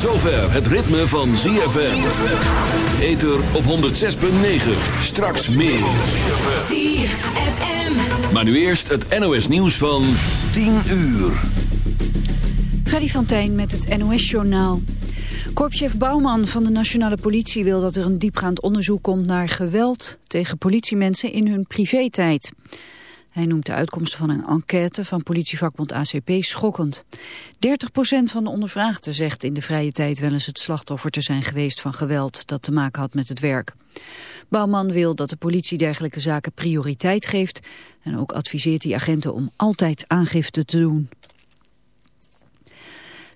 Tot zover het ritme van ZFM. Ether op 106.9. Straks meer. ZFM. Maar nu eerst het NOS nieuws van 10 uur. Freddy van Tijn met het NOS-journaal. Korpschef Bouwman van de Nationale Politie wil dat er een diepgaand onderzoek komt naar geweld tegen politiemensen in hun privé-tijd. Hij noemt de uitkomsten van een enquête van politievakbond ACP schokkend. 30% van de ondervraagden zegt in de vrije tijd wel eens het slachtoffer te zijn geweest van geweld dat te maken had met het werk. Bouwman wil dat de politie dergelijke zaken prioriteit geeft en ook adviseert die agenten om altijd aangifte te doen.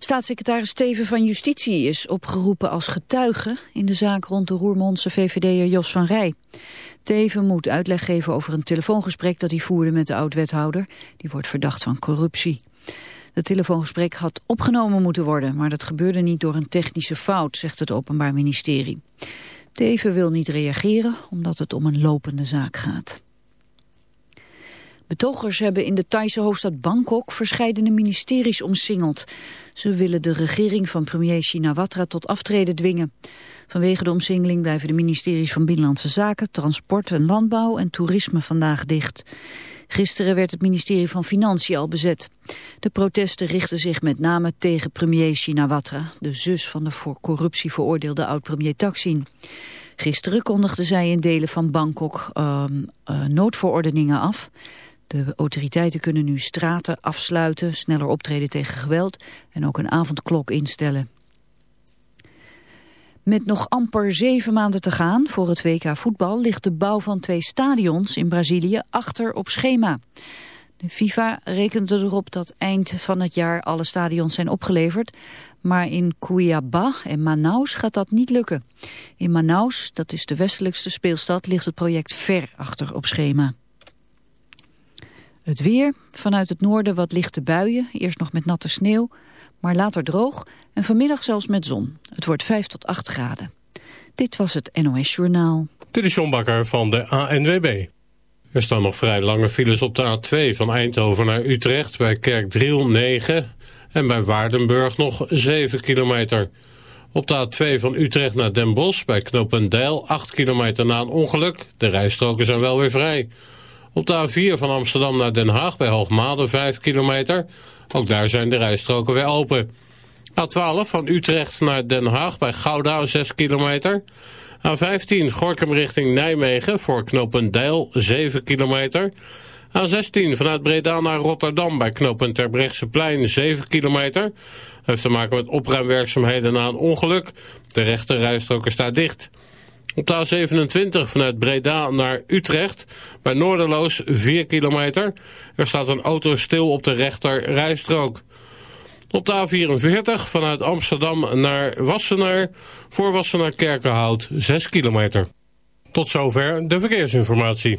Staatssecretaris Steven van Justitie is opgeroepen als getuige in de zaak rond de Roermondse VVD'er Jos van Rij. Teven moet uitleg geven over een telefoongesprek dat hij voerde met de oud-wethouder. Die wordt verdacht van corruptie. Het telefoongesprek had opgenomen moeten worden, maar dat gebeurde niet door een technische fout, zegt het Openbaar Ministerie. Teven wil niet reageren omdat het om een lopende zaak gaat. Betogers hebben in de Thaise hoofdstad Bangkok verscheidene ministeries omsingeld. Ze willen de regering van premier Shinawatra tot aftreden dwingen. Vanwege de omsingeling blijven de ministeries van Binnenlandse Zaken, Transport en Landbouw en Toerisme vandaag dicht. Gisteren werd het ministerie van Financiën al bezet. De protesten richten zich met name tegen premier Shinawatra, de zus van de voor corruptie veroordeelde oud-premier Taksin. Gisteren kondigden zij in delen van Bangkok uh, uh, noodverordeningen af. De autoriteiten kunnen nu straten afsluiten, sneller optreden tegen geweld en ook een avondklok instellen. Met nog amper zeven maanden te gaan voor het WK voetbal ligt de bouw van twee stadions in Brazilië achter op schema. De FIFA rekende erop dat eind van het jaar alle stadions zijn opgeleverd, maar in Cuiabá en Manaus gaat dat niet lukken. In Manaus, dat is de westelijkste speelstad, ligt het project ver achter op schema. Het weer, vanuit het noorden wat lichte buien, eerst nog met natte sneeuw, maar later droog en vanmiddag zelfs met zon. Het wordt 5 tot 8 graden. Dit was het NOS Journaal. Dit is John Bakker van de ANWB. Er staan nog vrij lange files op de A2 van Eindhoven naar Utrecht... bij Kerkdriel 9 en bij Waardenburg nog 7 kilometer. Op de A2 van Utrecht naar Den Bosch bij Knopendijl 8 kilometer na een ongeluk. De rijstroken zijn wel weer vrij. Op de A4 van Amsterdam naar Den Haag bij Hoogmade 5 kilometer. Ook daar zijn de rijstroken weer open. A12 van Utrecht naar Den Haag bij Gouda 6 kilometer. A15 Gorkum richting Nijmegen voor knooppunt Deil 7 kilometer. A16 vanuit Breda naar Rotterdam bij knooppunt Terbrechtseplein 7 kilometer. Heeft te maken met opruimwerkzaamheden na een ongeluk. De rechte rijstroken staat dicht. Op de A27 vanuit Breda naar Utrecht, bij Noorderloos 4 kilometer. Er staat een auto stil op de rechter rijstrook. Op de A44 vanuit Amsterdam naar Wassenaar, voor Wassenaar Kerkenhout 6 kilometer. Tot zover de verkeersinformatie.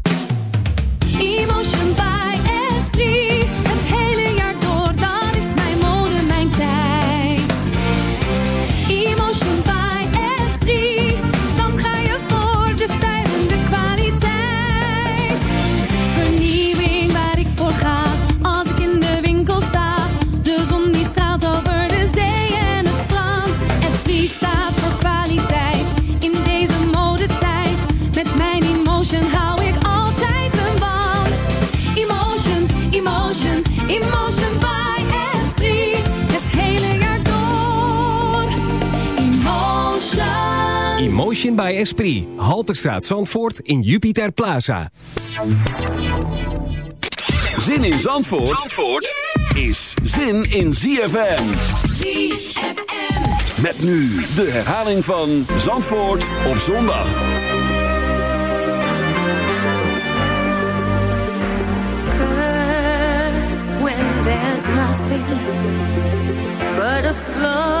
By Esprit. Halterstraat Zandvoort in Jupiter Plaza. Zin in Zandvoort, Zandvoort is zin in ZFM. ZFM. Met nu de herhaling van Zandvoort op zondag. First, when there's nothing but a slow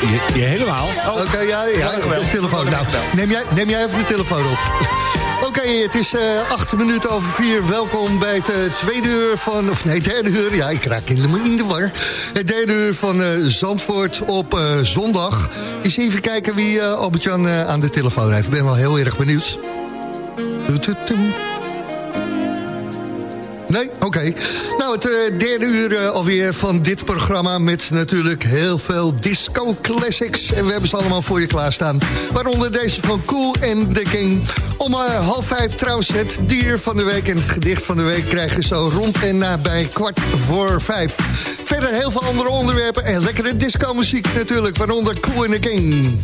je? Je, helemaal? Oké, ja, ja, de telefoon. Nou, neem, jij, neem jij even de telefoon op. Oké, het is eh, acht minuten over vier. Welkom bij het eh, tweede uur van... Of nee, derde uur. Ja, ik raak helemaal in de war. Het derde uur van eh, Zandvoort op zondag. Eens even kijken wie Albert-Jan aan de telefoon heeft. Ik ben wel heel erg benieuwd. Nee? Oké. Nou, het eh, derde uur eh, alweer van dit programma... met natuurlijk heel veel disco-classics. En we hebben ze allemaal voor je klaarstaan. Waaronder deze van Cool en the King. Om eh, half vijf trouwens het dier van de week... en het gedicht van de week krijgen zo rond en nabij kwart voor vijf. Verder heel veel andere onderwerpen en lekkere disco-muziek natuurlijk. Waaronder Cool en the King.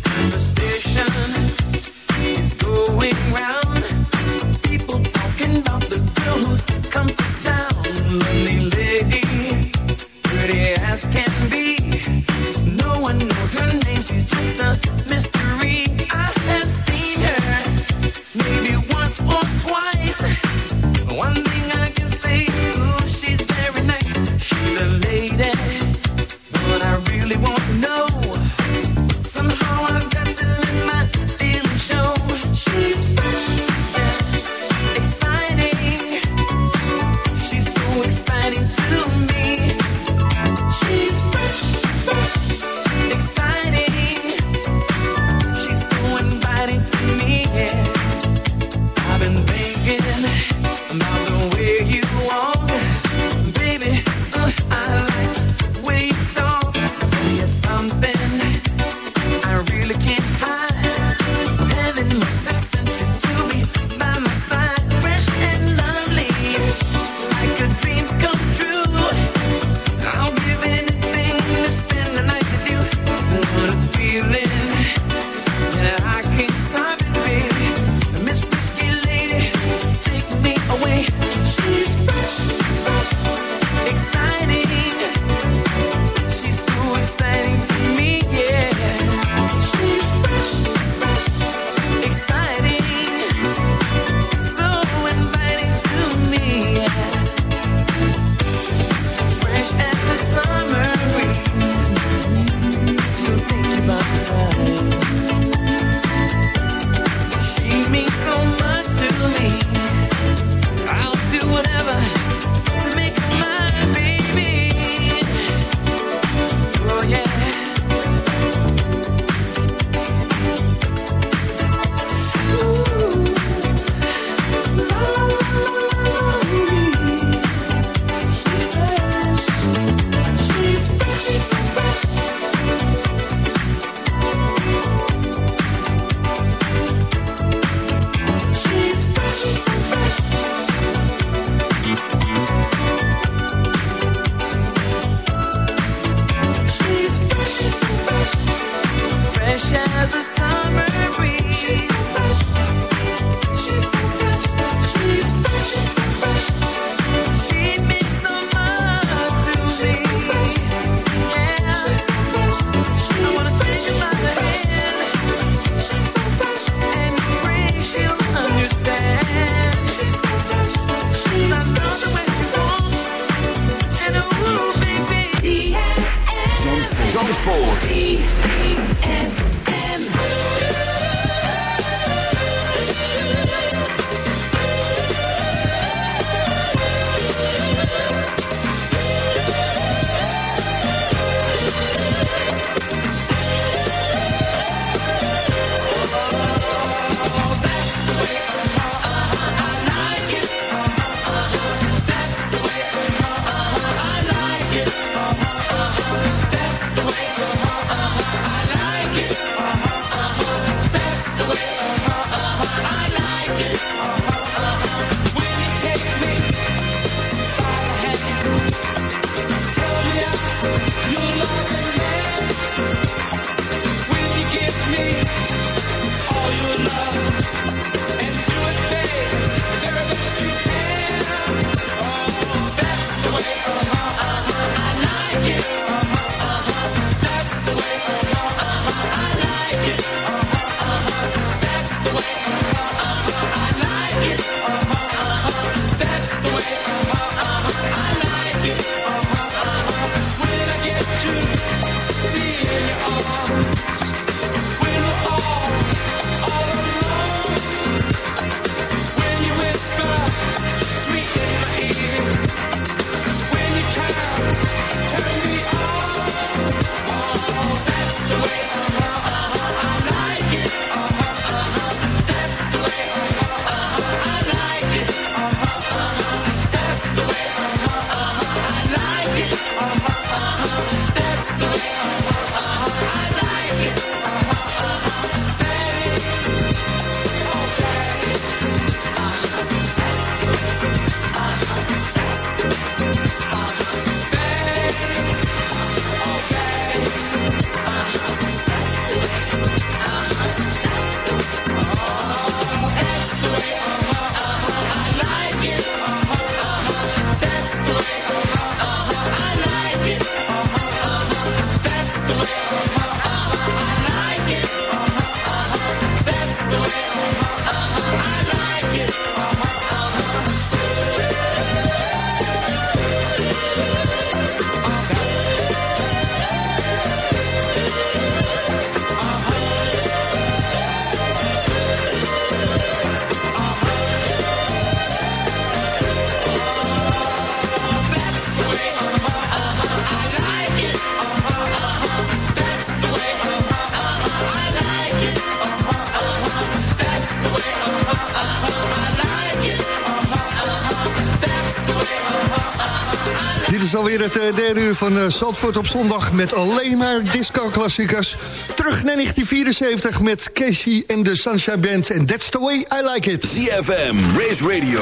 Alweer het uh, derde uur van uh, Zandvoort op zondag... met alleen maar disco-klassiekers. Terug naar 1974 met Casey en de Sunshine Band. En that's the way I like it. CFM, Race Radio,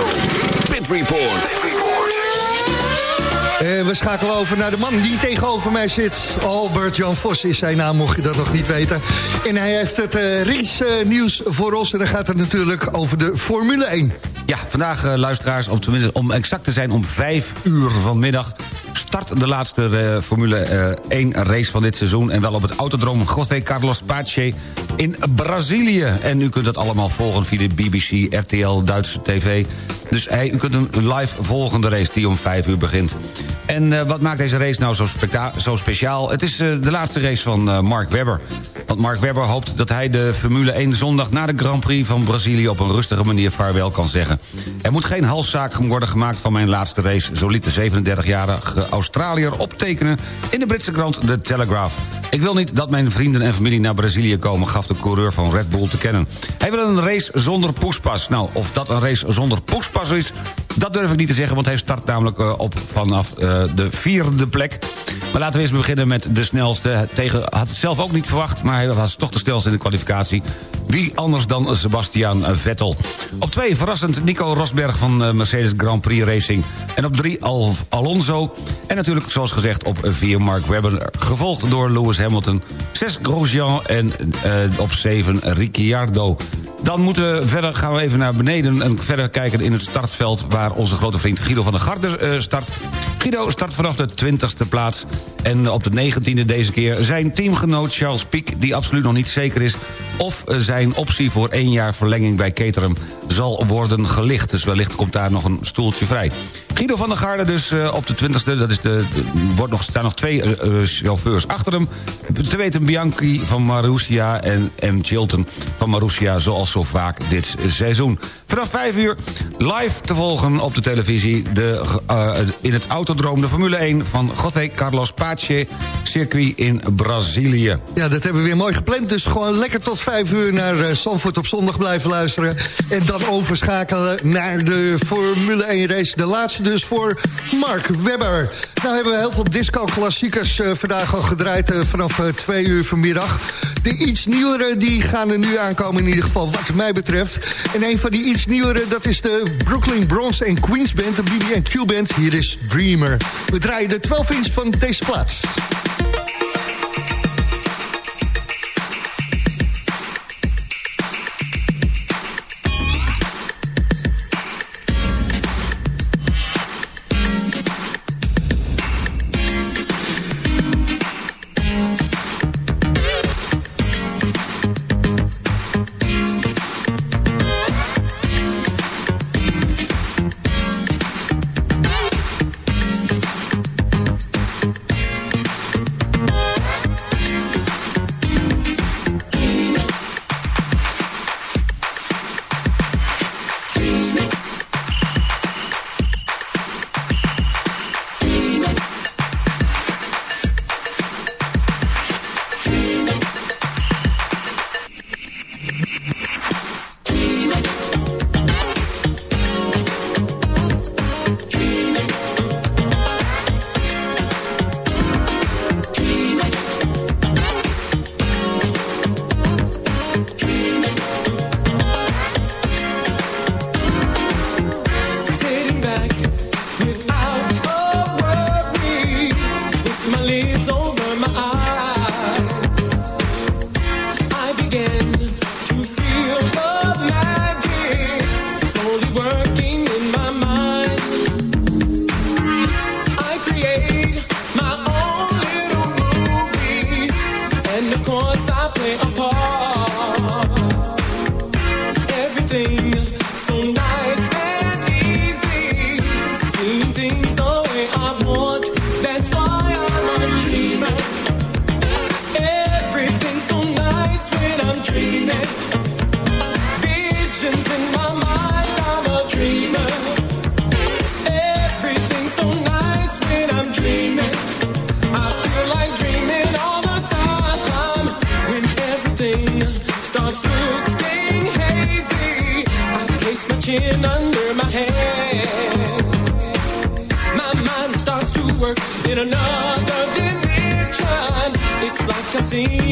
Pit Report. Uh, we schakelen over naar de man die tegenover mij zit. Albert Jan Vos is zijn naam, mocht je dat nog niet weten. En hij heeft het uh, race nieuws voor ons. En dan gaat het natuurlijk over de Formule 1. Ja, vandaag uh, luisteraars, of tenminste om exact te zijn om vijf uur vanmiddag... start de laatste uh, Formule uh, 1 race van dit seizoen... en wel op het autodroom José Carlos Pache in Brazilië. En u kunt dat allemaal volgen via de BBC, RTL, Duitse TV. Dus u kunt een live volgende race die om vijf uur begint. En uh, wat maakt deze race nou zo, zo speciaal? Het is de laatste race van Mark Webber. Want Mark Webber hoopt dat hij de Formule 1 zondag... na de Grand Prix van Brazilië op een rustige manier vaarwel kan zeggen. Er moet geen halszaak worden gemaakt van mijn laatste race... zo liet de 37-jarige Australiër optekenen... in de Britse krant The Telegraph. Ik wil niet dat mijn vrienden en familie naar Brazilië komen... gaf de coureur van Red Bull te kennen. Hij wil een race zonder poespas. Nou, of dat een race zonder poespas is... dat durf ik niet te zeggen, want hij start namelijk op vanaf de vierde plek. Maar laten we eens beginnen met de snelste. Tegen, had het zelf ook niet verwacht, maar hij was toch de snelste in de kwalificatie. Wie anders dan Sebastian Vettel. Op twee verrassend Nico Rosberg van Mercedes Grand Prix Racing. En op drie Al Alonso. En natuurlijk, zoals gezegd, op vier Mark Webber. Gevolgd door Lewis Hamilton. Zes Grosjean en uh, op zeven Ricciardo. Dan moeten we verder, gaan we even naar beneden en verder kijken in het startveld... waar onze grote vriend Guido van der Garde uh, start. Guido start vanaf de 20ste plaats. En op de 19e deze keer zijn teamgenoot Charles Piek... die absoluut nog niet zeker is of zijn optie voor één jaar verlenging bij Caterham zal worden gelicht. Dus wellicht komt daar nog een stoeltje vrij. Guido van der Garde dus uh, op de 20e. Dat is de, wordt nog, staan nog twee uh, chauffeurs achter hem. Te weten Bianchi van Marussia en M. Chilton van Marussia... zoals zo vaak dit seizoen. Vanaf 5 uur live te volgen op de televisie... De, in het autodroom de Formule 1 van José Carlos Pache... circuit in Brazilië. Ja, dat hebben we weer mooi gepland. Dus gewoon lekker tot 5 uur naar Zandvoort op zondag blijven luisteren. En dan overschakelen naar de Formule 1 race. De laatste dus voor Mark Webber. Nou hebben we heel veel disco-klassiekers uh, vandaag al gedraaid... Uh, vanaf 2 uur vanmiddag. De iets nieuwere die gaan er nu aankomen in ieder geval wat mij betreft. En een van die iets nieuwere, dat is de Brooklyn Bronze en Queens Band, de BB&Q Band. Hier is Dreamer. We draaien de 12 inch van deze plaats. Like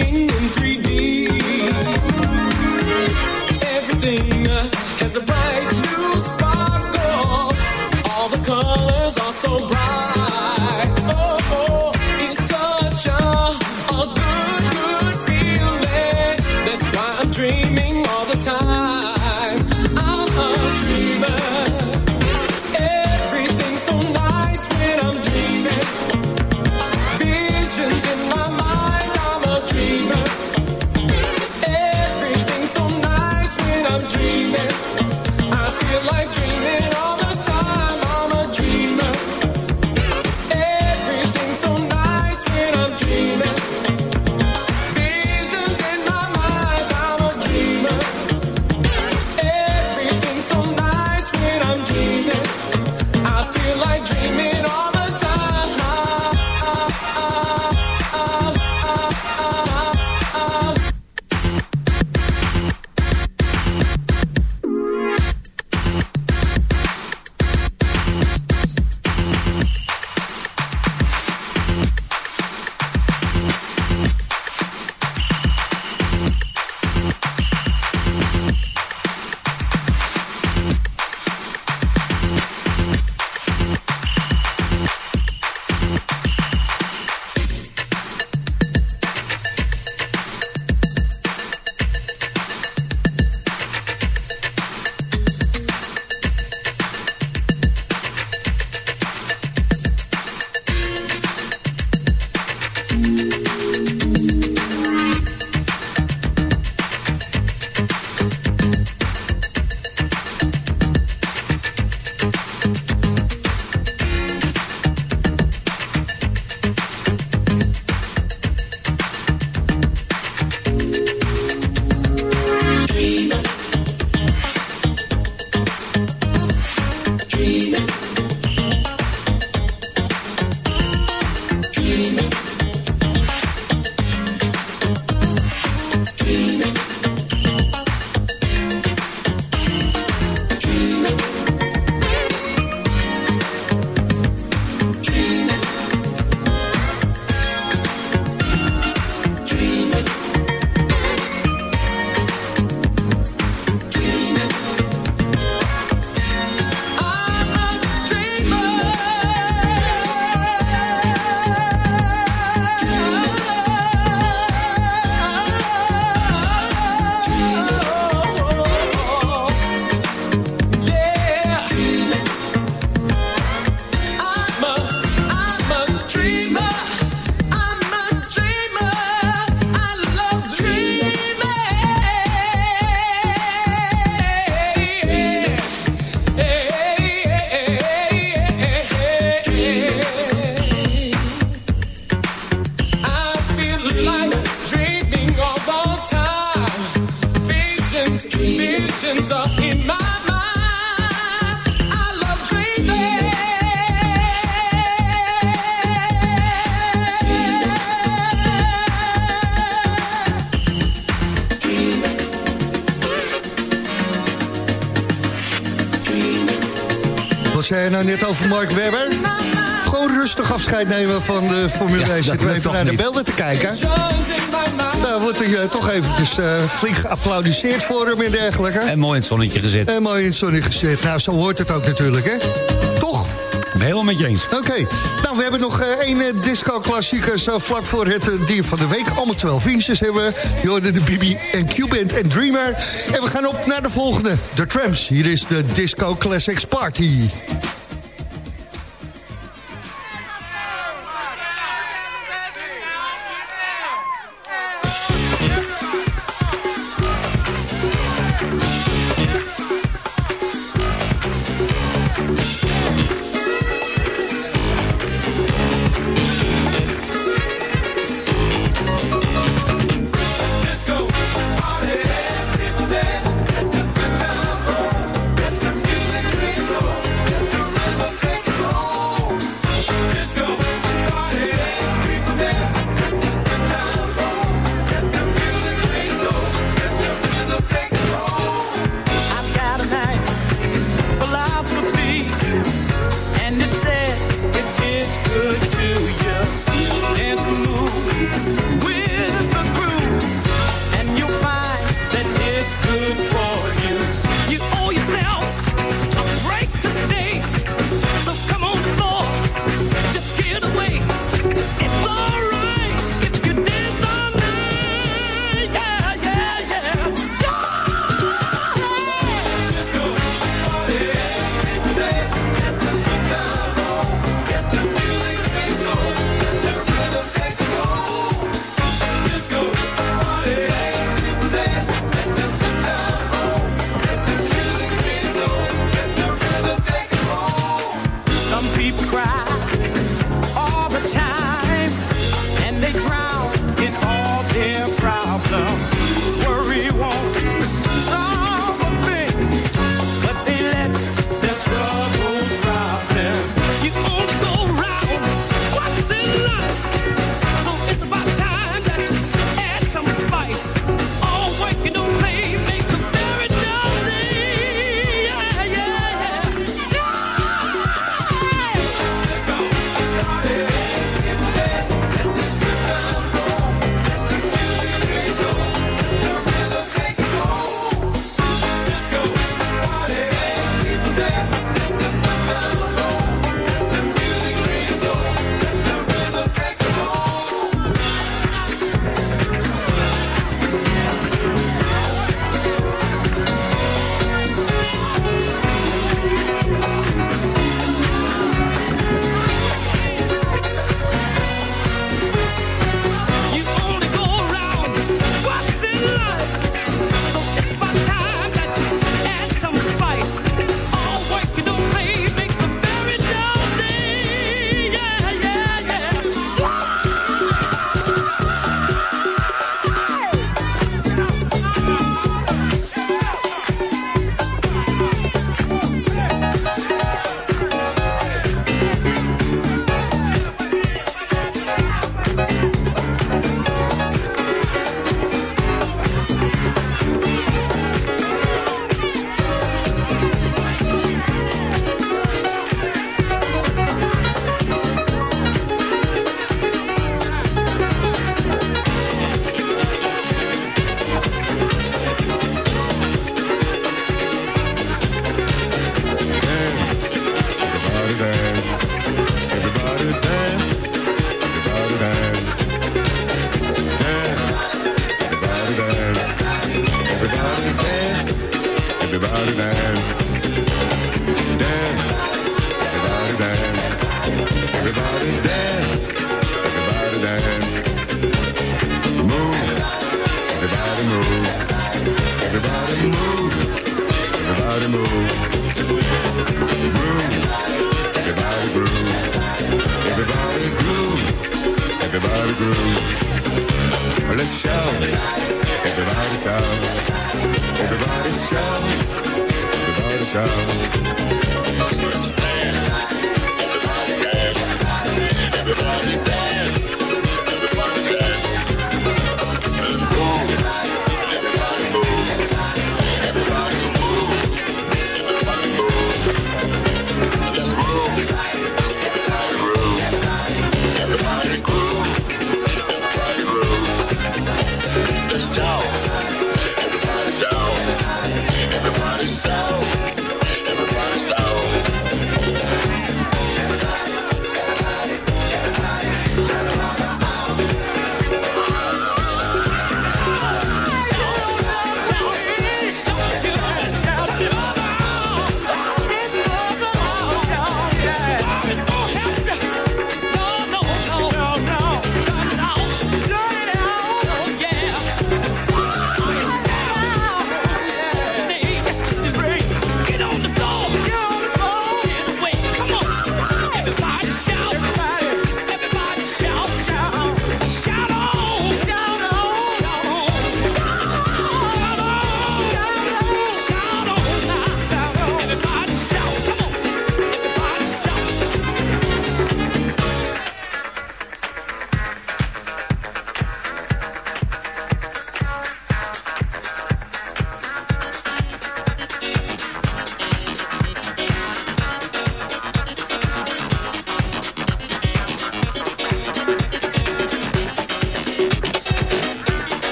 zei je nou net over Mark Webber? Gewoon rustig afscheid nemen van de Formule 1. Zitten we even naar de beelden te kijken. Nou, wordt hij eh, toch eventjes eh flink geapplaudiseerd voor hem en dergelijke. En mooi in het zonnetje gezet. En mooi in het zonnetje gezet. Nou, zo hoort het ook natuurlijk, hè? Toch? Helemaal met je eens. Oké. Nou, we hebben nog eh, één disco-klassieker zo vlak voor het dier van de week. Allemaal 12 inches hebben we. Je hoorde de Bibi en Q-Band en Dreamer. En we gaan op naar de volgende. De Tramps. Hier is de Disco Classics Party.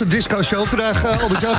Onze disco-show vandaag, uh, Albert-Jan?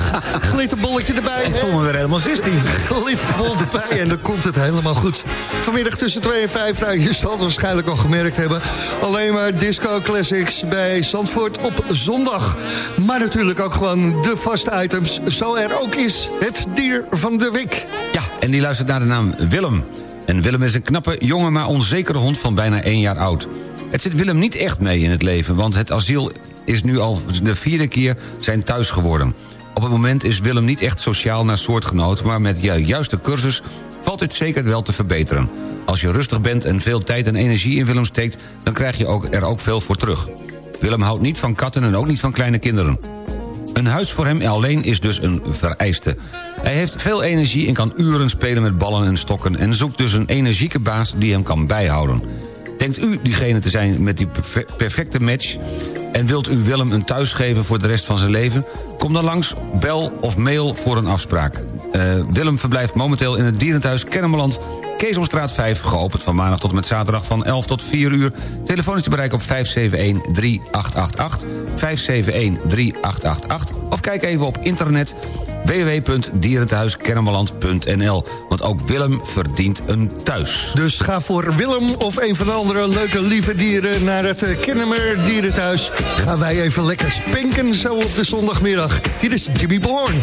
Glitterbolletje erbij. Ik voel me weer helemaal 16. Glitterbol erbij en dan komt het helemaal goed. Vanmiddag tussen 2 en 5, nou, je zal het waarschijnlijk al gemerkt hebben. Alleen maar disco classics bij Zandvoort op zondag. Maar natuurlijk ook gewoon de vaste items. Zo er ook is het dier van de week. Ja, en die luistert naar de naam Willem. En Willem is een knappe, jonge, maar onzekere hond van bijna één jaar oud. Het zit Willem niet echt mee in het leven, want het asiel is nu al de vierde keer zijn thuis geworden. Op het moment is Willem niet echt sociaal naar soortgenoot... maar met de juiste cursus valt dit zeker wel te verbeteren. Als je rustig bent en veel tijd en energie in Willem steekt... dan krijg je ook, er ook veel voor terug. Willem houdt niet van katten en ook niet van kleine kinderen. Een huis voor hem alleen is dus een vereiste. Hij heeft veel energie en kan uren spelen met ballen en stokken... en zoekt dus een energieke baas die hem kan bijhouden. Denkt u diegene te zijn met die perfe- perfecte match... en wilt u Willem een thuis geven voor de rest van zijn leven? Kom dan langs, bel of mail voor een afspraak. Eh, Willem verblijft momenteel in het dierenthuis Kennemerland... Keesomstraat 5, geopend van maandag tot en met zaterdag van 11 tot 4 uur. Telefoon is te bereiken op 571-3888, 571-3888... of kijk even op internet www.dierenthuiskennemerland.nl. Want ook Willem verdient een thuis. Dus ga voor Willem of een van de andere leuke lieve dieren... naar het Kennemer Dierenthuis. Gaan wij even lekker spenken zo op de zondagmiddag. Hier is Jimmy Bourne.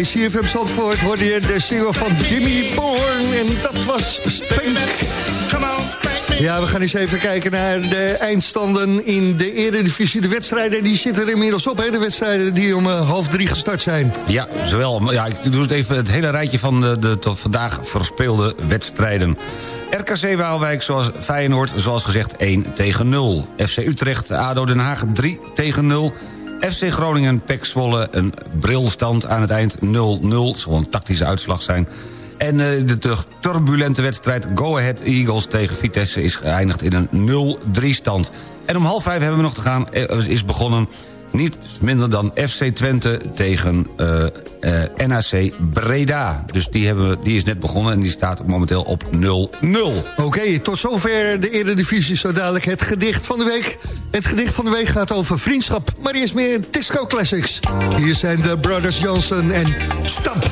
Bij CFM Zandvoort hoorde je de single van Jimmy Bourne. En dat was Spank. Ja, we gaan eens even kijken naar de eindstanden in de Eredivisie. De wedstrijden die zitten er inmiddels op, hè? De wedstrijden die om eh, half drie gestart zijn. Ja, zowel. Ja, ik doe het even het hele rijtje van de, de tot vandaag verspeelde wedstrijden. RKC Waalwijk, zoals Feyenoord, zoals gezegd 1 tegen 0. FC Utrecht, ADO Den Haag 3 tegen 0. FC Groningen, PEC Zwolle, een brilstand aan het eind 0-0. Het zal een tactische uitslag zijn. En eh, de tur- turbulente wedstrijd Go Ahead Eagles tegen Vitesse... is geëindigd in een 0-3 stand. En om half vijf hebben we nog te gaan, eh, is begonnen... niet minder dan FC Twente tegen eh, eh, NAC Breda. Dus die, hebben, we- die is net begonnen en die staat momenteel op 0-0. Oké, tot zover de Eredivisie. Zo dadelijk het gedicht van de week. Het gedicht van de week gaat over vriendschap. Maar eerst meer Disco Classics. Hier zijn de Brothers Johnson en Stamp.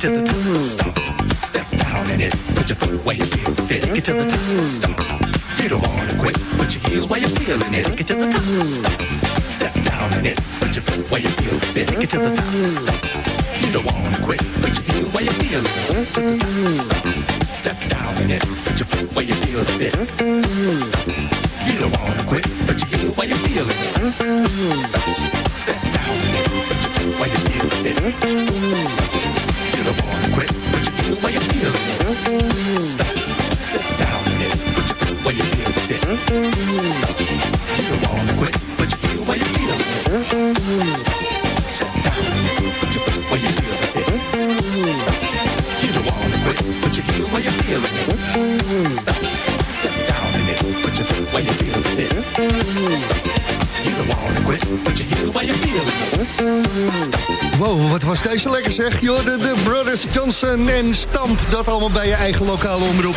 Get to the top. Stomp. Step down in it. Put your foot where you feel fit. Get to the top. Stomp. You don't wanna quit. Put your heel where you're feeling it. Get to the top. Stomp. Step down in it. Put your foot where you feel fit. Get to the top. Stomp. You don't wanna quit. Put your heel where you feel feeling it. Get to the top. Stomp. Allemaal bij je eigen lokale omroep.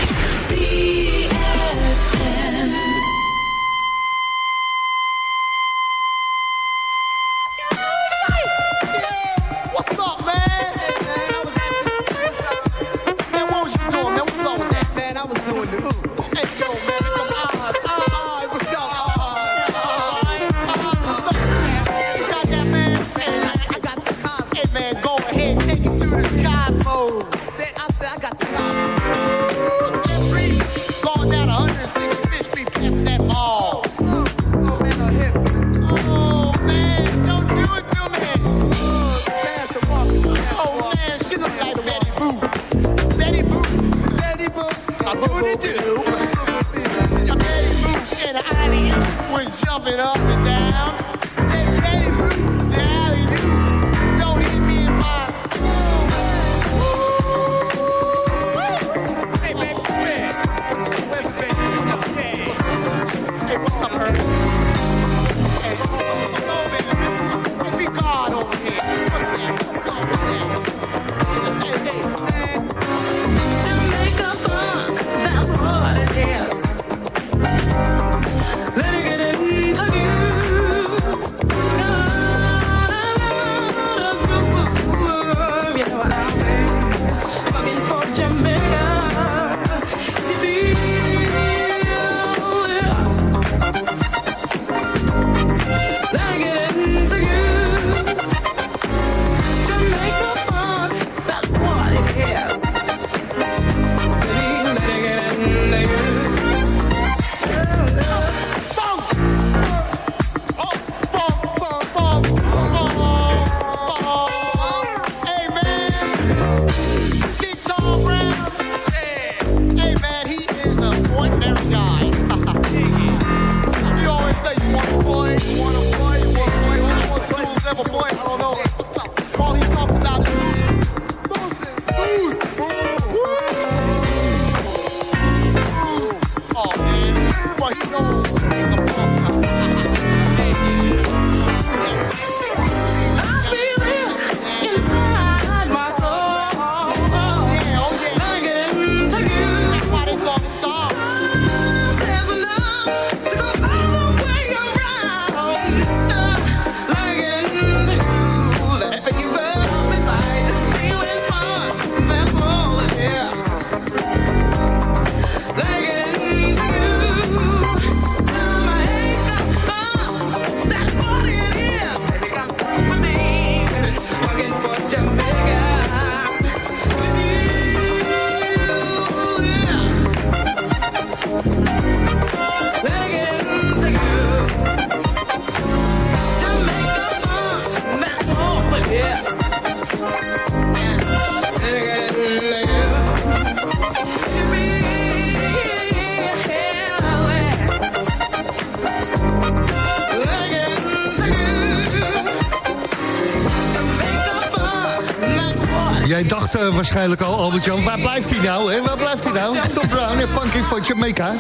Waarschijnlijk al, waar blijft hij nou? Hè? Waar blijft hij nou? Tom Brown en Funky van Jamaica.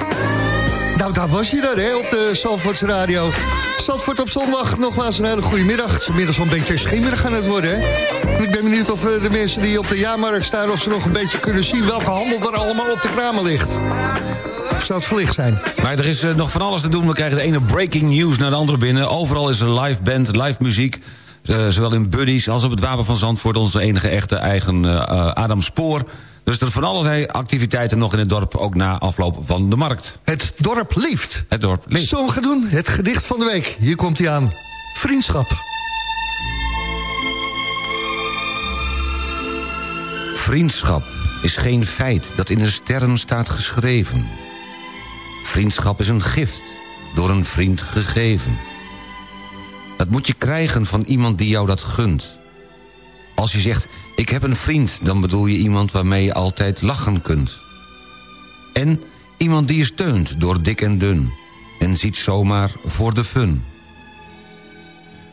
Nou, daar was hij dan, hè, op de Zandvoorts Radio. Zandvoort op zondag, nogmaals een hele goede middag. Het is inmiddels wel een beetje schemerig aan het worden, hè? En Ik ben benieuwd of eh, de mensen die op de jaarmarkt staan... of ze nog een beetje kunnen zien welke handel er allemaal op de kramen ligt. Zou het verlicht zijn? Maar er is eh, nog van alles te doen. We krijgen de ene breaking news naar de andere binnen. Overal is er live band, live muziek. Eh, zowel in Buddies als op het Wapen van Zandvoort... onze enige echte eigen eh, eh, Adam Spoor. Dus er van allerlei activiteiten nog in het dorp... ook na afloop van de markt. Het dorp leeft. Het dorp. Zullen we gaan doen? Het gedicht van de week. Hier komt hij aan. Vriendschap. Vriendschap is geen feit dat in de sterren staat geschreven. Vriendschap is een gift, door een vriend gegeven. Dat moet je krijgen van iemand die jou dat gunt. Als je zegt, ik heb een vriend... dan bedoel je iemand waarmee je altijd lachen kunt. En iemand die je steunt door dik en dun... en ziet zomaar voor de fun.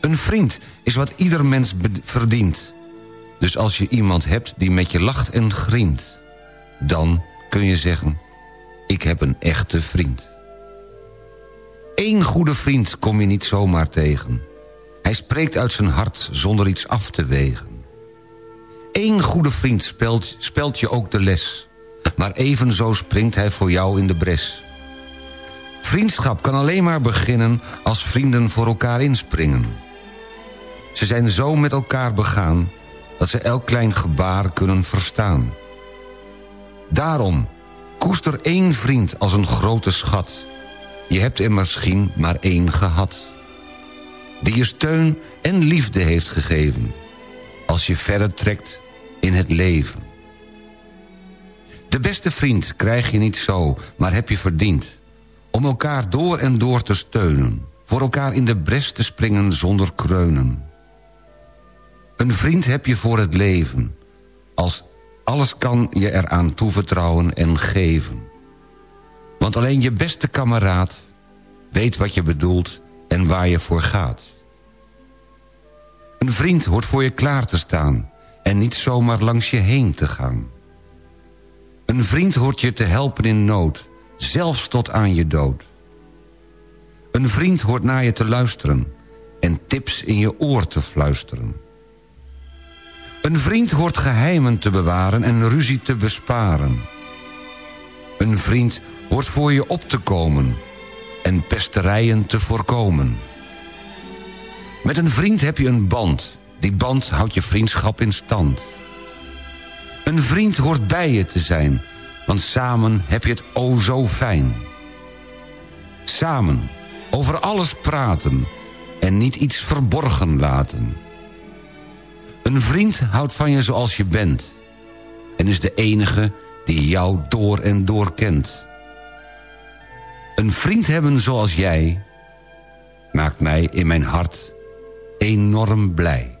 Een vriend is wat ieder mens verdient. Dus als je iemand hebt die met je lacht en grient... dan kun je zeggen, ik heb een echte vriend. Eén goede vriend kom je niet zomaar tegen. Hij spreekt uit zijn hart zonder iets af te wegen. Eén goede vriend spelt, je ook de les. Maar evenzo springt hij voor jou in de bres. Vriendschap kan alleen maar beginnen als vrienden voor elkaar inspringen. Ze zijn zo met elkaar begaan dat ze elk klein gebaar kunnen verstaan. Daarom, koester één vriend als een grote schat. Je hebt er misschien maar één gehad. Die je steun en liefde heeft gegeven. Als je verder trekt in het leven. De beste vriend krijg je niet zo, maar heb je verdiend. Om elkaar door en door te steunen. Voor elkaar in de bres te springen zonder kreunen. Een vriend heb je voor het leven. Als alles kan je eraan toevertrouwen en geven. Want alleen je beste kameraad weet wat je bedoelt en waar je voor gaat. Een vriend hoort voor je klaar te staan en niet zomaar langs je heen te gaan. Een vriend hoort je te helpen in nood, zelfs tot aan je dood. Een vriend hoort naar je te luisteren en tips in je oor te fluisteren. Een vriend hoort geheimen te bewaren en ruzie te besparen. Een vriend hoort voor je op te komen en pesterijen te voorkomen. Met een vriend heb je een band. Die band houdt je vriendschap in stand. Een vriend hoort bij je te zijn, want samen heb je het o zo fijn. Samen, over alles praten en niet iets verborgen laten. Een vriend houdt van je zoals je bent... en is de enige die jou door en door kent. Een vriend hebben zoals jij... maakt mij in mijn hart enorm blij.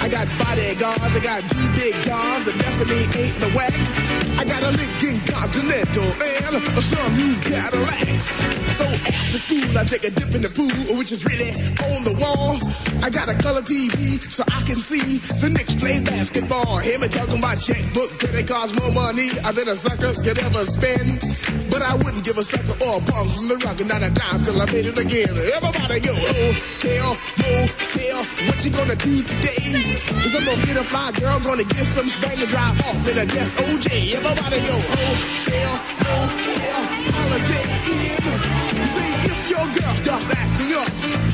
I got bodyguards, I got two big cars, that definitely ain't the whack. I got a Lincoln Continental and a some new Cadillac. So after school, I take a dip in the pool, which is really on the wall. I got a color TV so I can see the Knicks play basketball. Hear me talking about checkbook, that it costs more money than a sucker could ever spend. But I wouldn't give a sucker or a bum from the rock, and not a dime till I made it again. Everybody go, oh, hotel, motel, what you gonna do today? Cause I'm gonna get a fly girl, gonna get some spank and drive off in a death OJ. Everybody go, oh, hotel, motel, holiday inn. See if your girl starts acting up,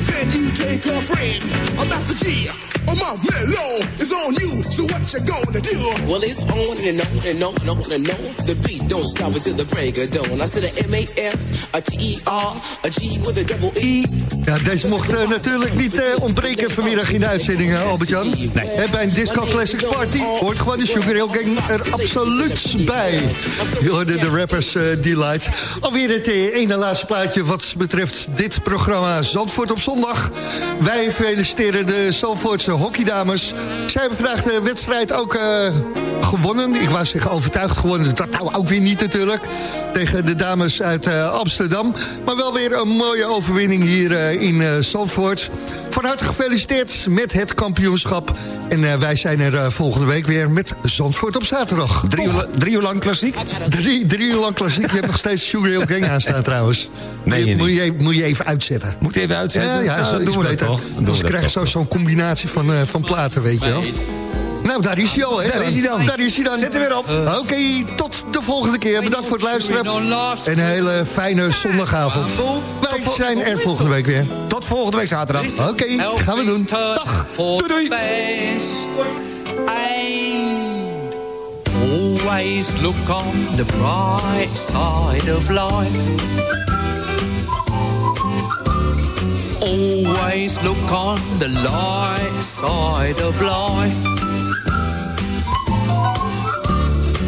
take her friend. I'm Master G, I'm my mellow, it's on you, so what you gonna do? Well, it's on and on and on and on and on. The beat don't stop until the break of dawn. I said a M-A-S, a T-E-R, a G with a double E. Ja, deze mocht eh, natuurlijk niet eh, ontbreken vanmiddag in de uitzending, eh, Albert-Jan. Nee. bij een Disco Classics Party hoort gewoon de Sugar Hill Gang er absoluut bij. Je hoorde de rappers eh, Delight. Alweer het ene laatste plaatje wat betreft dit programma Zandvoort op zondag. Wij feliciteren de Zandvoortse hockeydames. Zij hebben vandaag de wedstrijd ook eh, gewonnen. Ik wou zeggen overtuigd gewonnen. Dat nou ook weer niet natuurlijk. Tegen de dames uit eh, Amsterdam. Maar wel weer een mooie overwinning hier eh, in Zandvoort. Van harte gefeliciteerd met het kampioenschap. En eh, wij zijn er eh, volgende week weer met Zandvoort op zaterdag. Drie uur, drie uur lang klassiek? Drie, drie uur lang klassiek. Je hebt nog steeds Sugar Hill Gang aanstaan trouwens. Nee, moet, je, je moet, je, moet je even uitzetten. Moet je even uitzetten? Ja, ja, Ja, zo doen we beter. toch? Doen we Dus je krijgt zo zo'n combinatie van, eh, van platen, weet je wel. Nou, daar is hij al, hè? Daar is hij dan. Daar is hij dan. Zet hem weer op. Oké, tot de volgende keer. Bedankt voor het luisteren. En een hele fijne zondagavond. Wij zijn er volgende week weer. Tot volgende week zaterdag. Oké, gaan we doen. Dag. Doei doei. Always look on the bright side of life. Always look on the light side of life.